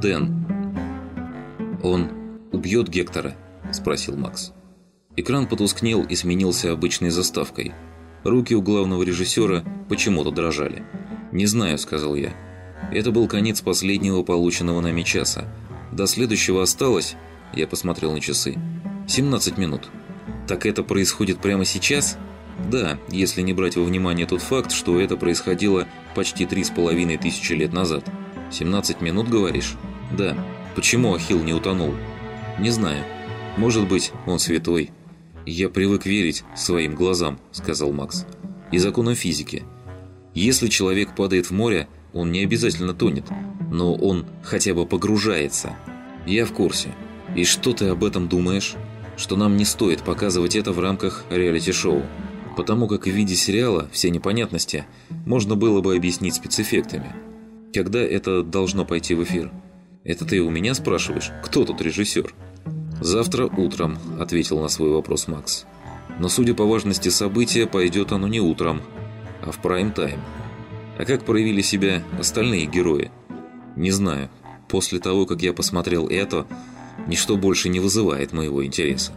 Дэн. Он убьет Гектора? Спросил Макс. Экран потускнел и сменился обычной заставкой. Руки у главного режиссера почему-то дрожали. «Не знаю», — сказал я. Это был конец последнего полученного нами часа. До следующего осталось, я посмотрел на часы, 17 минут. Так это происходит прямо сейчас? Да, если не брать во внимание тот факт, что это происходило почти три с половиной тысячи лет назад. 17 минут, говоришь? Да. Почему Ахилл не утонул? Не знаю. Может быть, он святой. Я привык верить своим глазам, сказал Макс. И законам физики. Если человек падает в море, он не обязательно тонет, но он хотя бы погружается. Я в курсе. И что ты об этом думаешь? Что нам не стоит показывать это в рамках реалити-шоу. Потому как в виде сериала все непонятности можно было бы объяснить спецэффектами. Когда это должно пойти в эфир? Это ты у меня спрашиваешь? Кто тут режиссер? «Завтра утром», – ответил на свой вопрос Макс. «Но судя по важности события, пойдет оно не утром, а в прайм-тайм». А как проявили себя остальные герои? Не знаю. После того, как я посмотрел это, ничто больше не вызывает моего интереса.